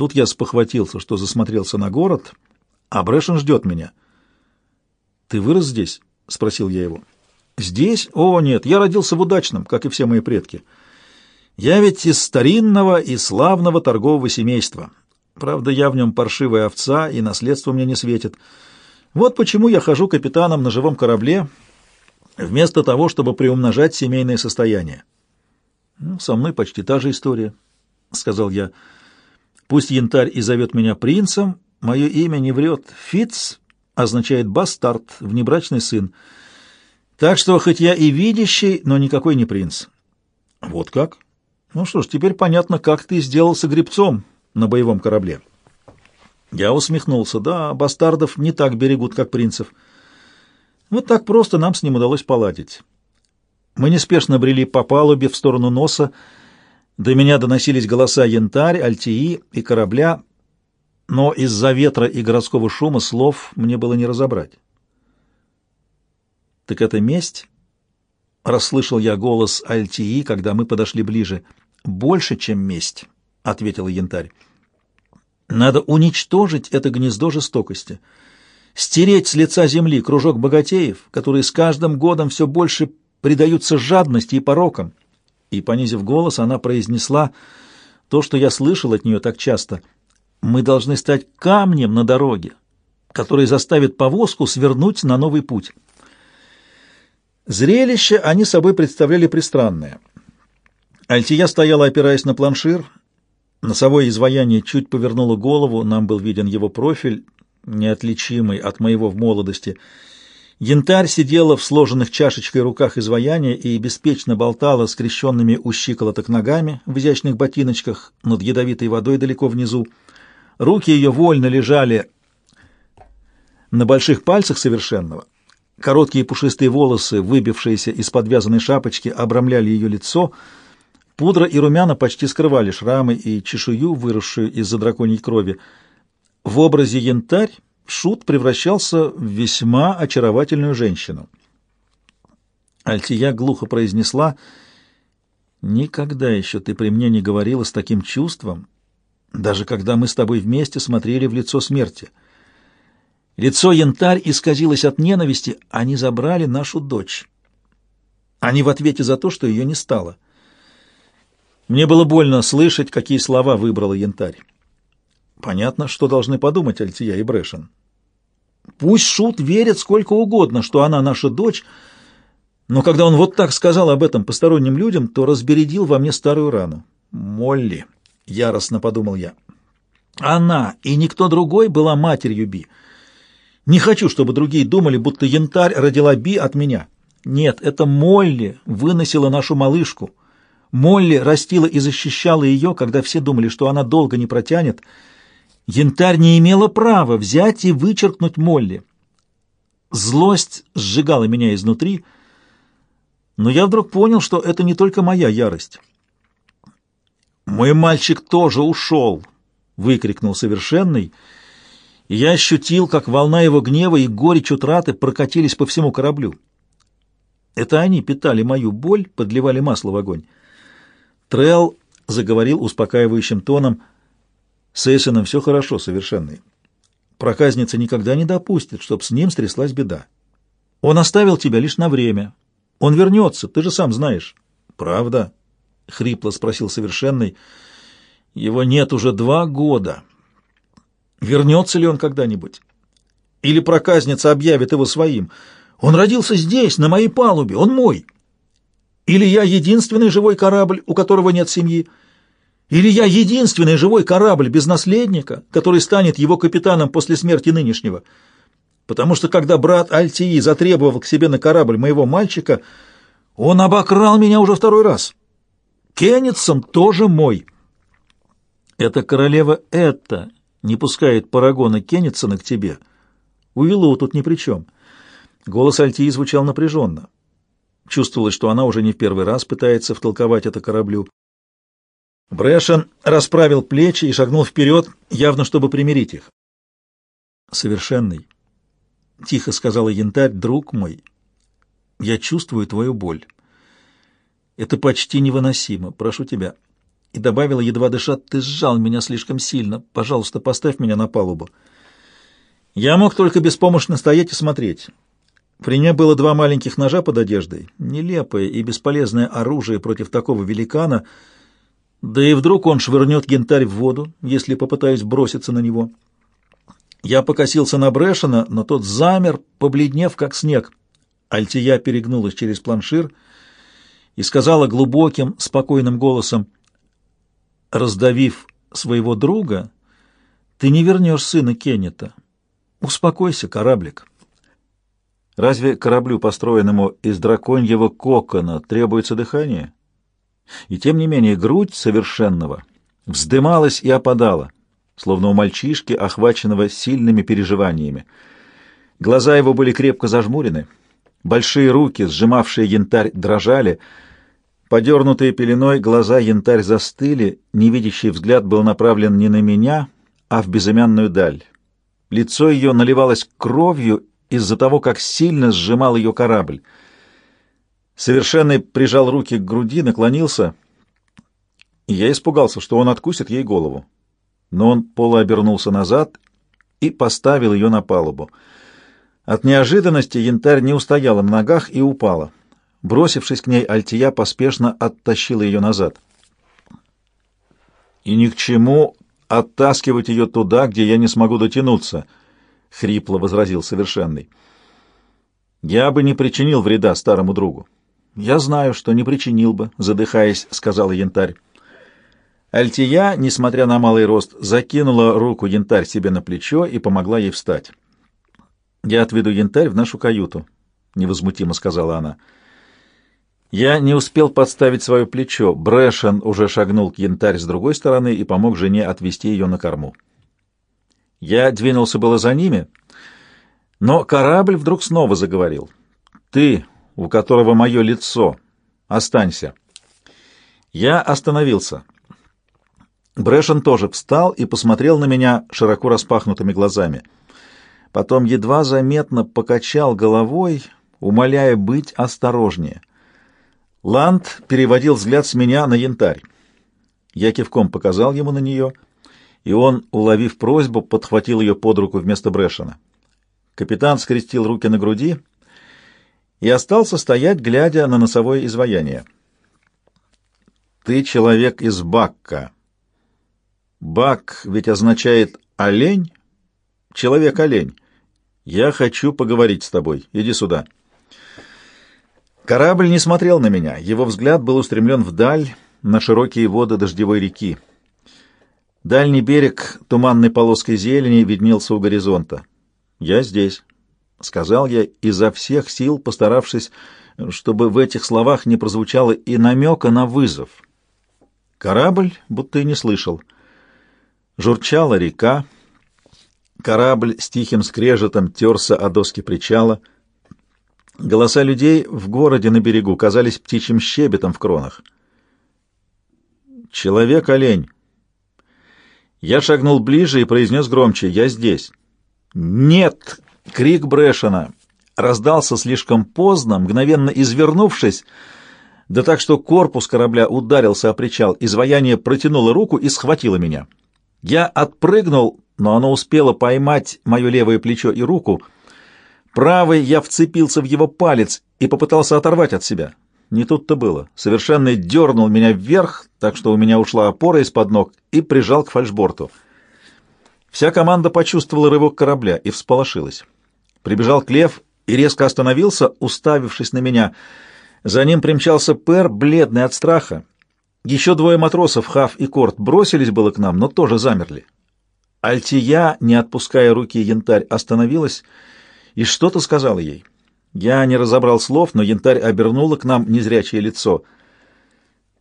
Тут я спохватился, что засмотрелся на город, а Брэшен ждет меня. «Ты вырос здесь?» — спросил я его. «Здесь? О, нет, я родился в удачном, как и все мои предки. Я ведь из старинного и славного торгового семейства. Правда, я в нем паршивая овца, и наследство мне не светит. Вот почему я хожу капитаном на живом корабле, вместо того, чтобы приумножать семейное состояние». «Ну, со мной почти та же история», — сказал я. «Пусть янтарь и зовет меня принцем, мое имя не врет. Фиц означает бастард, внебрачный сын. Так что хоть я и видящий, но никакой не принц». «Вот как?» «Ну что ж, теперь понятно, как ты сделался гребцом на боевом корабле». Я усмехнулся. «Да, бастардов не так берегут, как принцев». Вот так просто нам с ним удалось поладить. Мы неспешно брели по палубе в сторону носа. До меня доносились голоса янтарь, альтии и корабля, но из-за ветра и городского шума слов мне было не разобрать. «Так это месть?» — расслышал я голос альтии, когда мы подошли ближе. «Больше, чем месть», — ответила янтарь. «Надо уничтожить это гнездо жестокости» стереть с лица земли кружок богатеев, которые с каждым годом все больше предаются жадности и порокам. И, понизив голос, она произнесла то, что я слышал от нее так часто. «Мы должны стать камнем на дороге, который заставит повозку свернуть на новый путь». Зрелище они собой представляли пристранное. Альтия стояла, опираясь на планшир. Носовое изваяние чуть повернуло голову, нам был виден его профиль, неотличимый от моего в молодости — Янтарь сидела в сложенных чашечкой руках изваяния и беспечно болтала скрещенными у щиколоток ногами в изящных ботиночках над ядовитой водой далеко внизу. Руки ее вольно лежали на больших пальцах совершенного. Короткие пушистые волосы, выбившиеся из подвязанной шапочки, обрамляли ее лицо. Пудра и румяна почти скрывали шрамы и чешую, выросшую из-за драконьей крови. В образе янтарь Шут превращался в весьма очаровательную женщину. Альтия глухо произнесла, «Никогда еще ты при мне не говорила с таким чувством, даже когда мы с тобой вместе смотрели в лицо смерти. Лицо янтарь исказилось от ненависти, они забрали нашу дочь. Они в ответе за то, что ее не стало. Мне было больно слышать, какие слова выбрала янтарь. Понятно, что должны подумать Альтия и Брэшен. Пусть Шут верит сколько угодно, что она наша дочь, но когда он вот так сказал об этом посторонним людям, то разбередил во мне старую рану. «Молли», — яростно подумал я, — «она и никто другой была матерью Би. Не хочу, чтобы другие думали, будто янтарь родила Би от меня. Нет, это Молли выносила нашу малышку. Молли растила и защищала ее, когда все думали, что она долго не протянет». Янтарь не имела права взять и вычеркнуть Молли. Злость сжигала меня изнутри, но я вдруг понял, что это не только моя ярость. «Мой мальчик тоже ушел!» — выкрикнул совершенный, и я ощутил, как волна его гнева и горечь утраты прокатились по всему кораблю. Это они питали мою боль, подливали масло в огонь. Трел заговорил успокаивающим тоном — с Эйсоном все хорошо, совершенный. Проказница никогда не допустит, чтоб с ним стряслась беда. Он оставил тебя лишь на время. Он вернется, ты же сам знаешь. Правда? — хрипло спросил совершенный. Его нет уже два года. Вернется ли он когда-нибудь? Или проказница объявит его своим? Он родился здесь, на моей палубе, он мой. Или я единственный живой корабль, у которого нет семьи? Или я единственный живой корабль без наследника, который станет его капитаном после смерти нынешнего? Потому что когда брат Альтии затребовал к себе на корабль моего мальчика, он обокрал меня уже второй раз. Кеннетсон тоже мой. Эта королева это не пускает парагона Кеннетсона к тебе. Уиллоу тут ни при чем. Голос Альтии звучал напряженно. Чувствовалось, что она уже не в первый раз пытается втолковать это кораблю. Брэшен расправил плечи и шагнул вперед, явно чтобы примирить их. «Совершенный», — тихо сказала янтарь, — «друг мой, я чувствую твою боль. Это почти невыносимо. Прошу тебя, и добавила, едва дыша, «Ты сжал меня слишком сильно. Пожалуйста, поставь меня на палубу». Я мог только беспомощно стоять и смотреть. При мне было два маленьких ножа под одеждой, нелепое и бесполезное оружие против такого великана, да и вдруг он швырнет янтарь в воду, если попытаюсь броситься на него. Я покосился на Брэшена, но тот замер, побледнев, как снег. Альтия перегнулась через планшир и сказала глубоким, спокойным голосом, «Раздавив своего друга, ты не вернешь сына Кеннета. Успокойся, кораблик». Разве кораблю, построенному из драконьего кокона, требуется дыхание? И тем не менее грудь совершенного вздымалась и опадала, словно у мальчишки, охваченного сильными переживаниями. Глаза его были крепко зажмурены, большие руки, сжимавшие янтарь, дрожали, подернутые пеленой глаза янтарь застыли, невидящий взгляд был направлен не на меня, а в безымянную даль. Лицо ее наливалось кровью из-за того, как сильно сжимал ее корабль. Совершенный прижал руки к груди, наклонился, и я испугался, что он откусит ей голову. Но он полуобернулся назад и поставил ее на палубу. От неожиданности янтарь не устояла на ногах и упала. Бросившись к ней, Альтия поспешно оттащила ее назад. «И ни к чему оттаскивать ее туда, где я не смогу дотянуться», — хрипло возразил совершенный. «Я бы не причинил вреда старому другу». «Я знаю, что не причинил бы», — задыхаясь, сказала янтарь. Альтия, несмотря на малый рост, закинула руку янтарь себе на плечо и помогла ей встать. «Я отведу янтарь в нашу каюту», — невозмутимо сказала она. Я не успел подставить свое плечо. Брэшен уже шагнул к янтарь с другой стороны и помог жене отвести ее на корму. Я двинулся было за ними, но корабль вдруг снова заговорил. «Ты, у которого мое лицо, останься». Я остановился. Брэшен тоже встал и посмотрел на меня широко распахнутыми глазами. Потом едва заметно покачал головой, умоляя быть осторожнее. Ланд переводил взгляд с меня на янтарь. Я кивком показал ему на нее — и он, уловив просьбу, подхватил ее под руку вместо Брэшена. Капитан скрестил руки на груди и остался стоять, глядя на носовое изваяние. «Ты человек из Бакка. Бак ведь означает «олень»? Человек-олень. Я хочу поговорить с тобой. Иди сюда». Корабль не смотрел на меня. Его взгляд был устремлен вдаль, на широкие воды дождевой реки. Дальний берег туманной полоской зелени виднелся у горизонта. «Я здесь», — сказал я, изо всех сил постаравшись, чтобы в этих словах не прозвучало и намека на вызов. Корабль будто и не слышал. Журчала река, корабль с тихим скрежетом терся о доски причала. Голоса людей в городе на берегу казались птичьим щебетом в кронах. «Человек-олень», я шагнул ближе и произнес громче «Я здесь». «Нет!» — крик Брэшена раздался слишком поздно, мгновенно извернувшись, да так что корпус корабля ударился о причал, изваяние протянуло руку и схватило меня. Я отпрыгнул, но оно успело поймать мое левое плечо и руку. Правый я вцепился в его палец и попытался оторвать от себя. Не тут-то было. Совершенно дернул меня вверх, так что у меня ушла опора из-под ног, и прижал к фальшборту. Вся команда почувствовала рывок корабля и всполошилась. Прибежал Клев и резко остановился, уставившись на меня. За ним примчался Пер, бледный от страха. Еще двое матросов, Хав и Корт, бросились было к нам, но тоже замерли. Альтия, не отпуская руки янтарь, остановилась и что-то сказала ей. Я не разобрал слов, но янтарь обернула к нам незрячее лицо.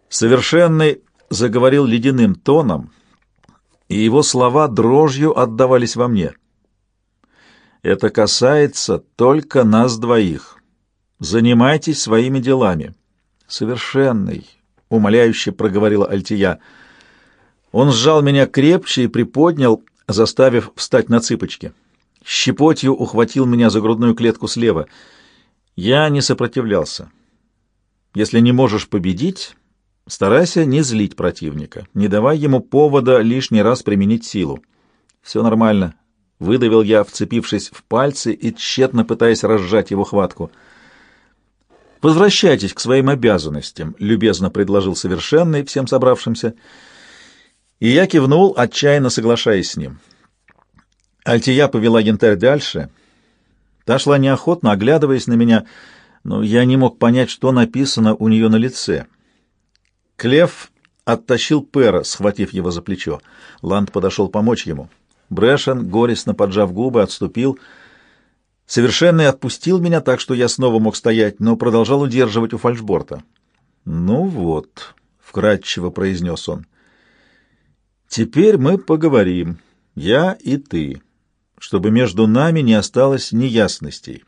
Совершенный заговорил ледяным тоном, и его слова дрожью отдавались во мне. «Это касается только нас двоих. Занимайтесь своими делами». «Совершенный», — умоляюще проговорила Альтия. Он сжал меня крепче и приподнял, заставив встать на цыпочки. Щепотью ухватил меня за грудную клетку слева — я не сопротивлялся. Если не можешь победить, Старайся не злить противника, не давай ему повода лишний раз применить силу. Все нормально, — выдавил я, вцепившись в пальцы и тщетно пытаясь разжать его хватку. «Возвращайтесь к своим обязанностям», — любезно предложил совершенный всем собравшимся. И я кивнул, отчаянно соглашаясь с ним. Альтия повела янтарь дальше. Та шла неохотно, оглядываясь на меня, но я не мог понять, что написано у нее на лице. Клев оттащил Пера, схватив его за плечо. Ланд подошел помочь ему. Брэшен, горестно поджав губы, отступил. Совершенный отпустил меня так, что я снова мог стоять, но продолжал удерживать у фальшборта. «Ну вот», — вкратчиво произнес он, — «теперь мы поговорим, я и ты, чтобы между нами не осталось неясностей.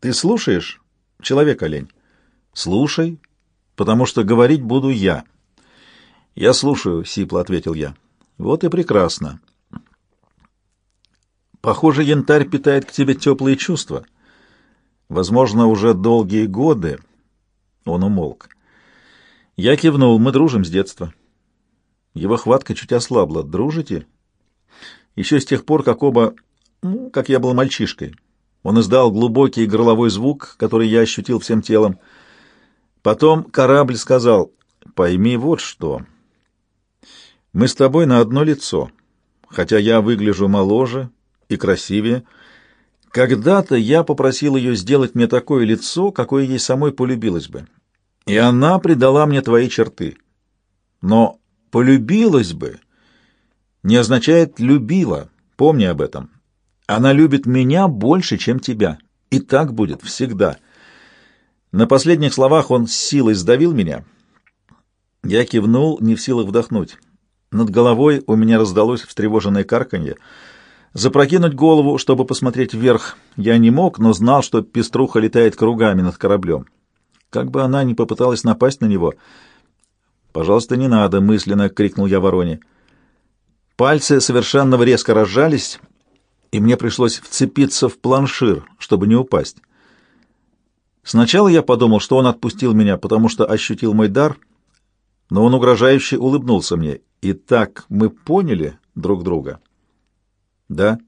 Ты слушаешь, человек-олень?» «Слушай, потому что говорить буду я». «Я слушаю», — сипло ответил я. «Вот и прекрасно». Похоже, янтарь питает к тебе теплые чувства. Возможно, уже долгие годы. Он умолк. Я кивнул. Мы дружим с детства. Его хватка чуть ослабла. Дружите? Еще с тех пор, как оба... Ну, как я был мальчишкой. Он издал глубокий горловой звук, который я ощутил всем телом. Потом корабль сказал, «Пойми вот что. Мы с тобой на одно лицо, хотя я выгляжу моложе, и красивее. Когда-то я попросил ее сделать мне такое лицо, какое ей самой полюбилось бы. И она придала мне твои черты. Но «полюбилась бы» не означает «любила», помни об этом. Она любит меня больше, чем тебя, и так будет всегда. На последних словах он с силой сдавил меня. Я кивнул, не в силах вдохнуть. Над головой у меня раздалось встревоженное карканье — Запрокинуть голову, чтобы посмотреть вверх, я не мог, но знал, что пеструха летает кругами над кораблем. Как бы она ни попыталась напасть на него... «Пожалуйста, не надо!» — мысленно крикнул я вороне. Пальцы совершенно резко разжались, и мне пришлось вцепиться в планшир, чтобы не упасть. Сначала я подумал, что он отпустил меня, потому что ощутил мой дар, но он угрожающе улыбнулся мне. И так мы поняли друг друга. Да.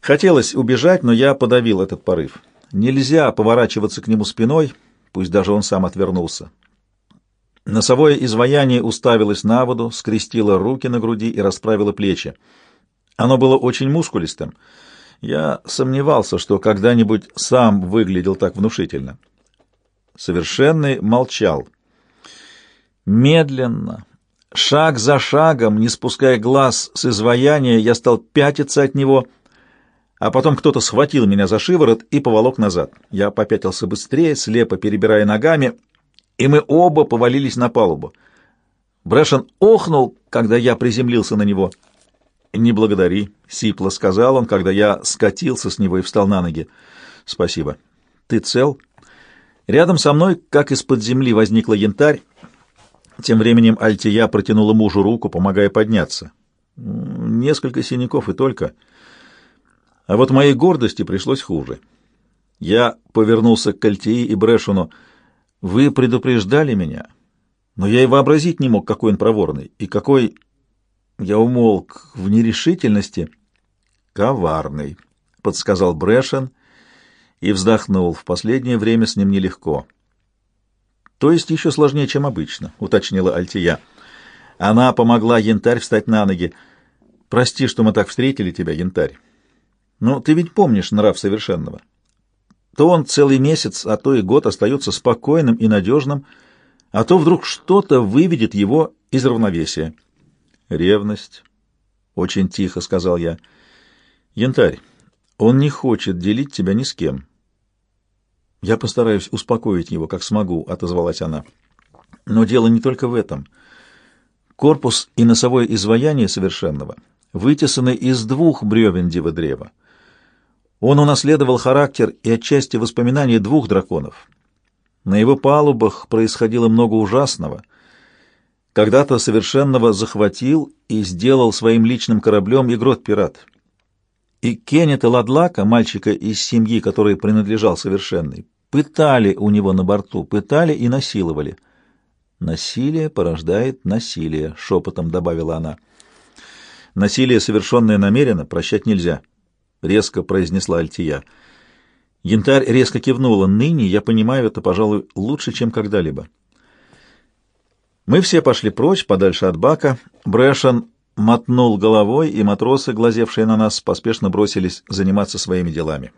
Хотелось убежать, но я подавил этот порыв. Нельзя поворачиваться к нему спиной, пусть даже он сам отвернулся. Носовое изваяние уставилось на воду, скрестило руки на груди и расправило плечи. Оно было очень мускулистым. Я сомневался, что когда-нибудь сам выглядел так внушительно. Совершенный молчал. Медленно, Шаг за шагом, не спуская глаз с изваяния, я стал пятиться от него, а потом кто-то схватил меня за шиворот и поволок назад. Я попятился быстрее, слепо перебирая ногами, и мы оба повалились на палубу. Брэшен охнул, когда я приземлился на него. «Не благодари», — сипло сказал он, когда я скатился с него и встал на ноги. «Спасибо. Ты цел?» Рядом со мной, как из-под земли, возникла янтарь, тем временем Альтия протянула мужу руку, помогая подняться. Несколько синяков и только. А вот моей гордости пришлось хуже. Я повернулся к Альтии и Брэшуну. «Вы предупреждали меня, но я и вообразить не мог, какой он проворный, и какой...» Я умолк в нерешительности. «Коварный», — подсказал Брэшен и вздохнул. В последнее время с ним нелегко. То есть еще сложнее, чем обычно, уточнила Альтия. Она помогла Янтарь встать на ноги. Прости, что мы так встретили тебя, Янтарь. Но ты ведь помнишь нрав совершенного. То он целый месяц, а то и год остается спокойным и надежным, а то вдруг что-то выведет его из равновесия. Ревность. Очень тихо сказал я. Янтарь, он не хочет делить тебя ни с кем. «Я постараюсь успокоить его, как смогу», — отозвалась она. «Но дело не только в этом. Корпус и носовое изваяние совершенного вытесаны из двух бревен дива древа. Он унаследовал характер и отчасти воспоминания двух драконов. На его палубах происходило много ужасного. Когда-то совершенного захватил и сделал своим личным кораблем игрот-пират. И Кеннета Ладлака, мальчика из семьи, которой принадлежал совершенный, пытали у него на борту, пытали и насиловали. Насилие порождает насилие, шепотом добавила она. Насилие, совершенное намеренно, прощать нельзя, резко произнесла Альтия. Янтарь резко кивнула. Ныне я понимаю это, пожалуй, лучше, чем когда-либо. Мы все пошли прочь, подальше от бака. Брэшен мотнул головой, и матросы, глазевшие на нас, поспешно бросились заниматься своими делами.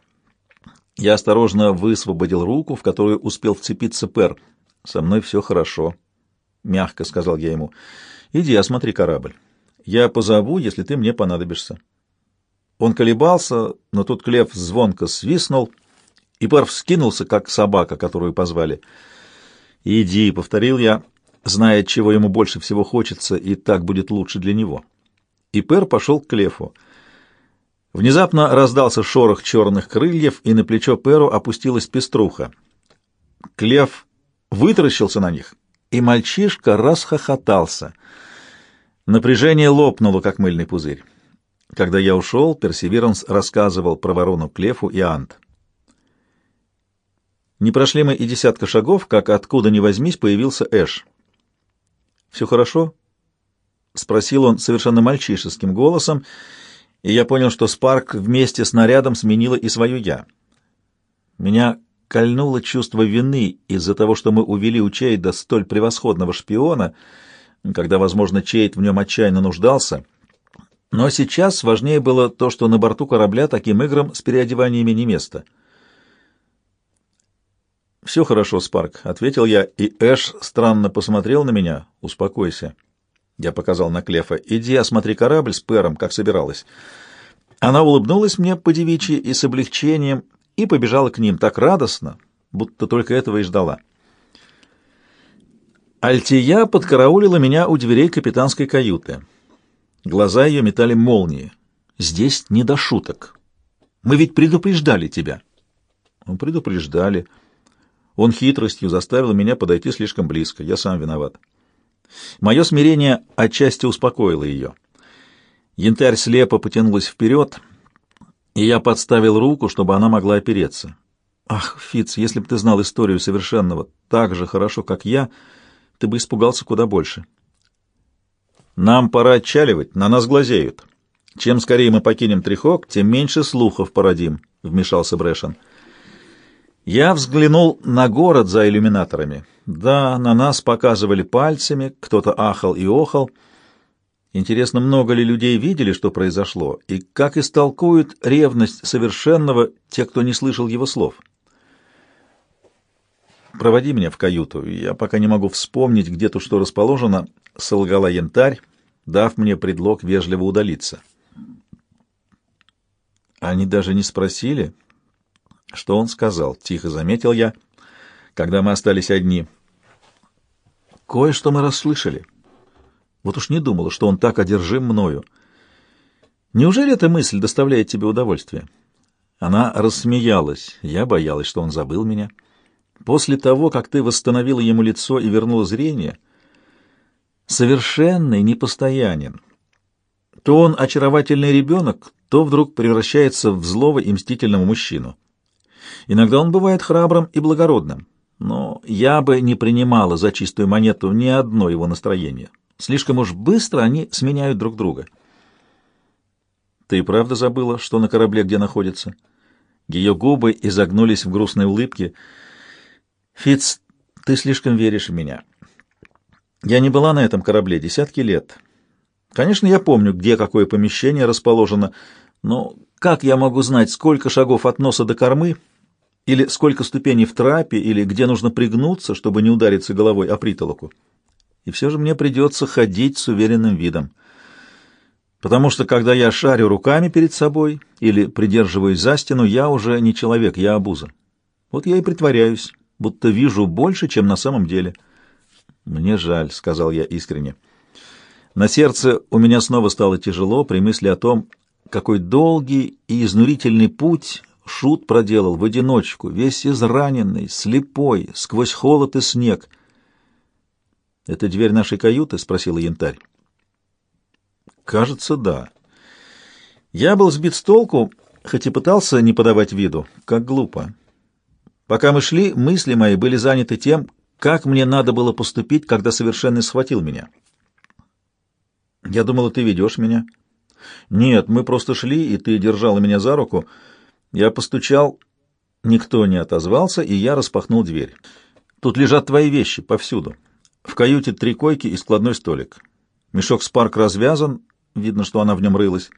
Я осторожно высвободил руку, в которую успел вцепиться Пер. «Со мной все хорошо», — мягко сказал я ему. «Иди, осмотри корабль. Я позову, если ты мне понадобишься». Он колебался, но тут Клев звонко свистнул, и Пер вскинулся, как собака, которую позвали. «Иди», — повторил я, зная, чего ему больше всего хочется, и так будет лучше для него. И Пер пошел к Клефу. Внезапно раздался шорох черных крыльев, и на плечо Перу опустилась пеструха. Клев вытаращился на них, и мальчишка расхохотался. Напряжение лопнуло, как мыльный пузырь. Когда я ушел, Персеверанс рассказывал про ворону Клефу и Ант. Не прошли мы и десятка шагов, как откуда ни возьмись появился Эш. «Все хорошо?» — спросил он совершенно мальчишеским голосом, и я понял, что Спарк вместе с нарядом сменила и свою «я». Меня кольнуло чувство вины из-за того, что мы увели у Чейда столь превосходного шпиона, когда, возможно, Чейд в нем отчаянно нуждался. Но сейчас важнее было то, что на борту корабля таким играм с переодеваниями не место. «Все хорошо, Спарк», — ответил я, и Эш странно посмотрел на меня. «Успокойся». Я показал на Клефа. «Иди осмотри корабль с Пером, как собиралась». Она улыбнулась мне по-девичьи и с облегчением, и побежала к ним так радостно, будто только этого и ждала. Альтия подкараулила меня у дверей капитанской каюты. Глаза ее метали молнии. «Здесь не до шуток. Мы ведь предупреждали тебя». «Ну, предупреждали. Он хитростью заставил меня подойти слишком близко. Я сам виноват». Мое смирение отчасти успокоило ее. Янтарь слепо потянулась вперед, и я подставил руку, чтобы она могла опереться. Ах, Фиц, если бы ты знал историю совершенного так же хорошо, как я, ты бы испугался куда больше. Нам пора отчаливать, на нас глазеют. Чем скорее мы покинем Трихок, тем меньше слухов породим, — вмешался Брэшен. Я взглянул на город за иллюминаторами. Да, на нас показывали пальцами, кто-то ахал и охал. Интересно, много ли людей видели, что произошло, и как истолкуют ревность совершенного те, кто не слышал его слов? «Проводи меня в каюту, я пока не могу вспомнить, где тут что расположено», — солгала янтарь, дав мне предлог вежливо удалиться. Они даже не спросили, что он сказал, тихо заметил я, когда мы остались одни. Кое-что мы расслышали. Вот уж не думала, что он так одержим мною. Неужели эта мысль доставляет тебе удовольствие? Она рассмеялась. Я боялась, что он забыл меня. После того, как ты восстановила ему лицо и вернула зрение, совершенный непостоянен. То он очаровательный ребенок, то вдруг превращается в злого и мстительного мужчину. Иногда он бывает храбрым и благородным, но я бы не принимала за чистую монету ни одно его настроение. Слишком уж быстро они сменяют друг друга. Ты правда забыла, что на корабле где находится? Ее губы изогнулись в грустной улыбке. Фиц, ты слишком веришь в меня. Я не была на этом корабле десятки лет. Конечно, я помню, где какое помещение расположено, но как я могу знать, сколько шагов от носа до кормы или сколько ступеней в трапе, или где нужно пригнуться, чтобы не удариться головой о притолоку. И все же мне придется ходить с уверенным видом. Потому что, когда я шарю руками перед собой или придерживаюсь за стену, я уже не человек, я обуза. Вот я и притворяюсь, будто вижу больше, чем на самом деле. «Мне жаль», — сказал я искренне. На сердце у меня снова стало тяжело при мысли о том, какой долгий и изнурительный путь Шут проделал в одиночку, весь израненный, слепой, сквозь холод и снег. «Это дверь нашей каюты?» — спросила Янтарь. «Кажется, да. Я был сбит с толку, хоть и пытался не подавать виду. Как глупо. Пока мы шли, мысли мои были заняты тем, как мне надо было поступить, когда совершенный схватил меня. Я думала, ты ведешь меня. Нет, мы просто шли, и ты держала меня за руку. Я постучал, никто не отозвался, и я распахнул дверь. Тут лежат твои вещи повсюду. В каюте три койки и складной столик. Мешок Спарк развязан, видно, что она в нем рылась.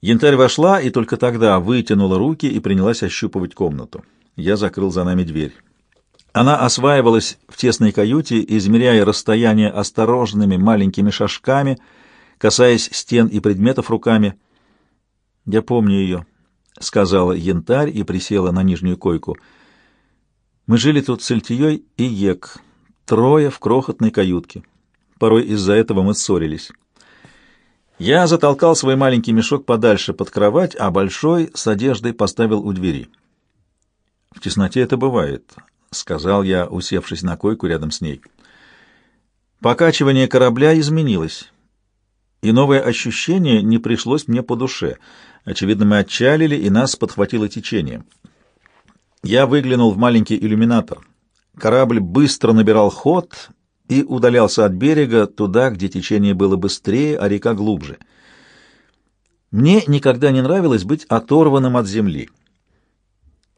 Янтарь вошла и только тогда вытянула руки и принялась ощупывать комнату. Я закрыл за нами дверь. Она осваивалась в тесной каюте, измеряя расстояние осторожными маленькими шажками, касаясь стен и предметов руками. «Я помню ее», — сказала янтарь и присела на нижнюю койку. «Мы жили тут с Эльтией и Ек, трое в крохотной каютке. Порой из-за этого мы ссорились». Я затолкал свой маленький мешок подальше под кровать, а большой с одеждой поставил у двери. В тесноте это бывает, — сказал я, усевшись на койку рядом с ней. Покачивание корабля изменилось, и новое ощущение не пришлось мне по душе. Очевидно, мы отчалили, и нас подхватило течение. Я выглянул в маленький иллюминатор. Корабль быстро набирал ход и удалялся от берега туда, где течение было быстрее, а река глубже. Мне никогда не нравилось быть оторванным от земли.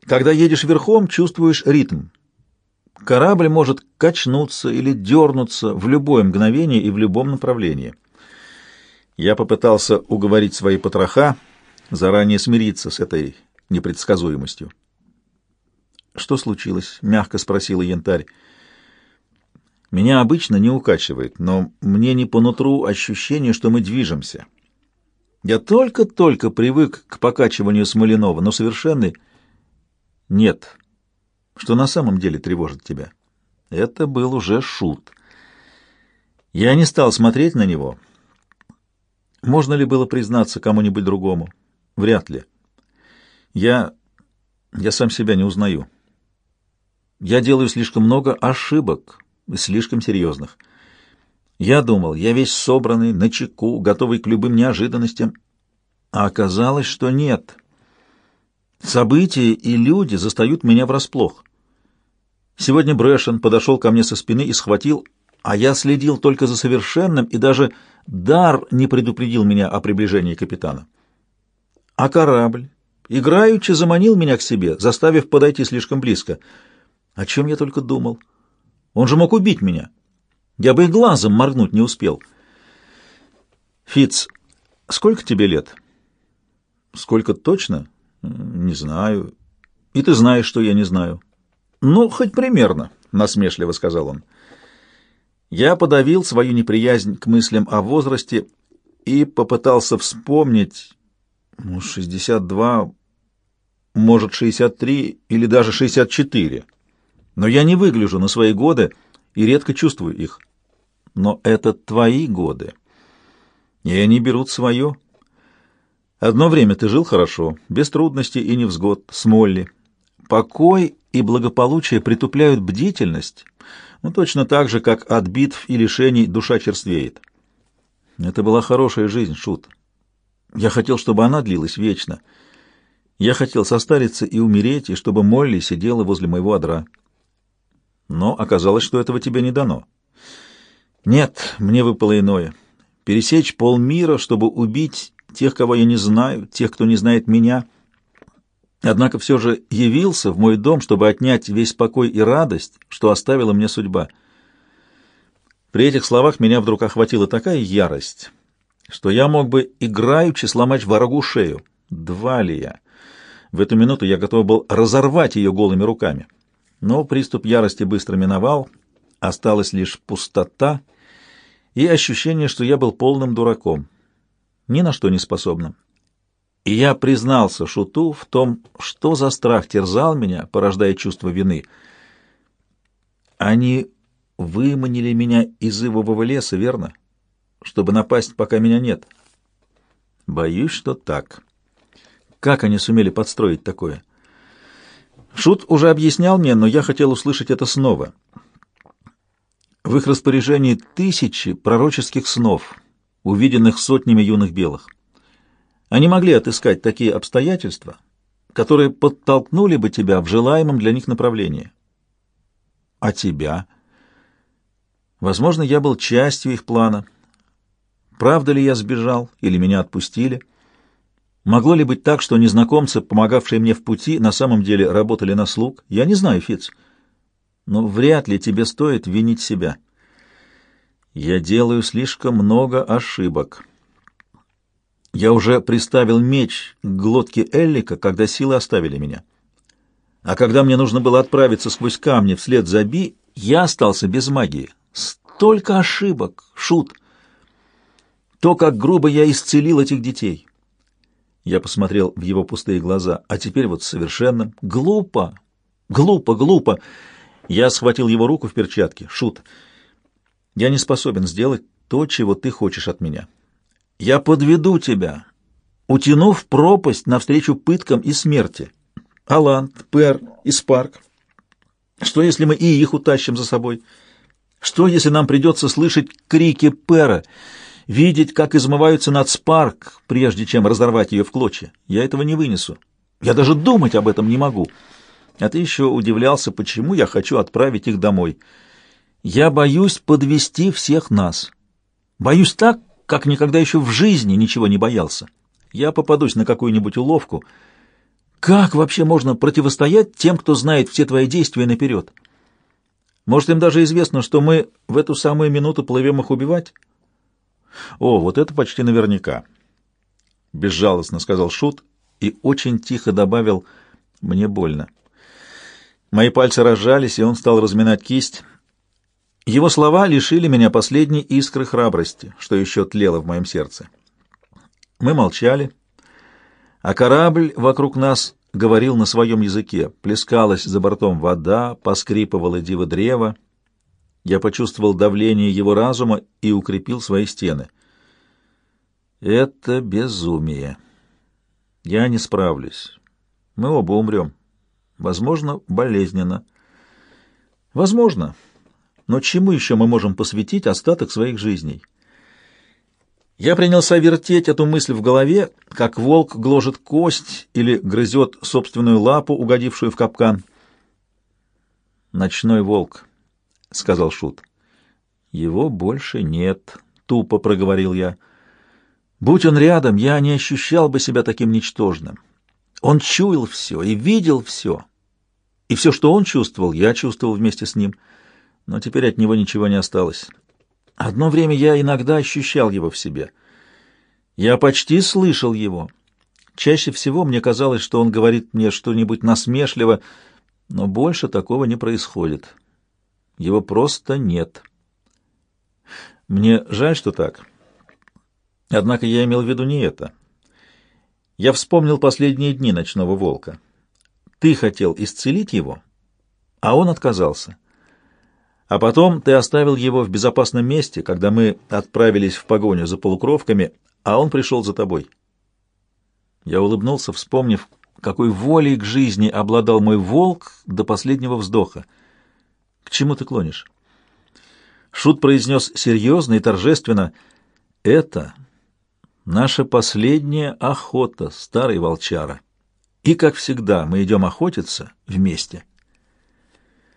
Когда едешь верхом, чувствуешь ритм. Корабль может качнуться или дернуться в любое мгновение и в любом направлении. Я попытался уговорить свои потроха заранее смириться с этой непредсказуемостью. «Что случилось?» — мягко спросила янтарь. «Меня обычно не укачивает, но мне не по нутру ощущение, что мы движемся. Я только-только привык к покачиванию Смоленова, но совершенный... Нет, что на самом деле тревожит тебя. Это был уже шут. Я не стал смотреть на него. Можно ли было признаться кому-нибудь другому? Вряд ли. Я... я сам себя не узнаю. Я делаю слишком много ошибок, слишком серьезных. Я думал, я весь собранный, начеку, готовый к любым неожиданностям, а оказалось, что нет. События и люди застают меня врасплох. Сегодня Брэшен подошел ко мне со спины и схватил, а я следил только за совершенным, и даже дар не предупредил меня о приближении капитана. А корабль играючи заманил меня к себе, заставив подойти слишком близко. О чем я только думал? Он же мог убить меня. Я бы и глазом моргнуть не успел. Фиц, сколько тебе лет? Сколько точно? Не знаю. И ты знаешь, что я не знаю. «Ну, хоть примерно», — насмешливо сказал он. Я подавил свою неприязнь к мыслям о возрасте и попытался вспомнить, 62, может, 63 или даже 64. Но я не выгляжу на свои годы и редко чувствую их. Но это твои годы, и они берут свое. Одно время ты жил хорошо, без трудностей и невзгод, с Молли. Покой и благополучие притупляют бдительность, ну, точно так же, как от битв и лишений душа черствеет. Это была хорошая жизнь, Шут. Я хотел, чтобы она длилась вечно. Я хотел состариться и умереть, и чтобы Молли сидела возле моего одра. Но оказалось, что этого тебе не дано. Нет, мне выпало иное. Пересечь полмира, чтобы убить тех, кого я не знаю, тех, кто не знает меня — Однако все же явился в мой дом, чтобы отнять весь покой и радость, что оставила мне судьба. При этих словах меня вдруг охватила такая ярость, что я мог бы играючи сломать врагу шею. Два ли я? В эту минуту я готов был разорвать ее голыми руками. Но приступ ярости быстро миновал, осталась лишь пустота и ощущение, что я был полным дураком, ни на что не способным. И я признался Шуту в том, что за страх терзал меня, порождая чувство вины. Они выманили меня из ивового леса, верно? Чтобы напасть, пока меня нет. Боюсь, что так. Как они сумели подстроить такое? Шут уже объяснял мне, но я хотел услышать это снова. В их распоряжении тысячи пророческих снов, увиденных сотнями юных белых. Они могли отыскать такие обстоятельства, которые подтолкнули бы тебя в желаемом для них направлении. А тебя? Возможно, я был частью их плана. Правда ли я сбежал или меня отпустили? Могло ли быть так, что незнакомцы, помогавшие мне в пути, на самом деле работали на слуг? Я не знаю, Фиц. Но вряд ли тебе стоит винить себя. Я делаю слишком много ошибок. Я уже приставил меч к глотке Эллика, когда силы оставили меня. А когда мне нужно было отправиться сквозь камни вслед за Би, я остался без магии. Столько ошибок, шут. То, как грубо я исцелил этих детей. Я посмотрел в его пустые глаза, а теперь вот совершенно глупо, глупо, глупо. Я схватил его руку в перчатке. Шут, я не способен сделать то, чего ты хочешь от меня. Я подведу тебя, утяну в пропасть навстречу пыткам и смерти. Алант, Пер и Спарк. Что, если мы и их утащим за собой? Что, если нам придется слышать крики Пера, видеть, как измываются над Спарк, прежде чем разорвать ее в клочья? Я этого не вынесу. Я даже думать об этом не могу. А ты еще удивлялся, почему я хочу отправить их домой. Я боюсь подвести всех нас. Боюсь так, как никогда еще в жизни ничего не боялся. Я попадусь на какую-нибудь уловку. Как вообще можно противостоять тем, кто знает все твои действия наперед? Может, им даже известно, что мы в эту самую минуту плывем их убивать? О, вот это почти наверняка. Безжалостно сказал Шут и очень тихо добавил «мне больно». Мои пальцы разжались, и он стал разминать кисть. Его слова лишили меня последней искры храбрости, что еще тлело в моем сердце. Мы молчали, а корабль вокруг нас говорил на своем языке. Плескалась за бортом вода, поскрипывало диво древа. Я почувствовал давление его разума и укрепил свои стены. Это безумие. Я не справлюсь. Мы оба умрем. Возможно, болезненно. Возможно. Но чему еще мы можем посвятить остаток своих жизней? Я принялся вертеть эту мысль в голове, как волк гложет кость или грызет собственную лапу, угодившую в капкан. «Ночной волк», — сказал Шут. «Его больше нет», — тупо проговорил я. «Будь он рядом, я не ощущал бы себя таким ничтожным. Он чуял все и видел все. И все, что он чувствовал, я чувствовал вместе с ним» но теперь от него ничего не осталось. Одно время я иногда ощущал его в себе. Я почти слышал его. Чаще всего мне казалось, что он говорит мне что-нибудь насмешливо, но больше такого не происходит. Его просто нет. Мне жаль, что так. Однако я имел в виду не это. Я вспомнил последние дни ночного волка. Ты хотел исцелить его, а он отказался. А потом ты оставил его в безопасном месте, когда мы отправились в погоню за полукровками, а он пришел за тобой. Я улыбнулся, вспомнив, какой волей к жизни обладал мой волк до последнего вздоха. К чему ты клонишь? Шут произнес серьезно и торжественно. Это наша последняя охота, старый волчара. И, как всегда, мы идем охотиться вместе.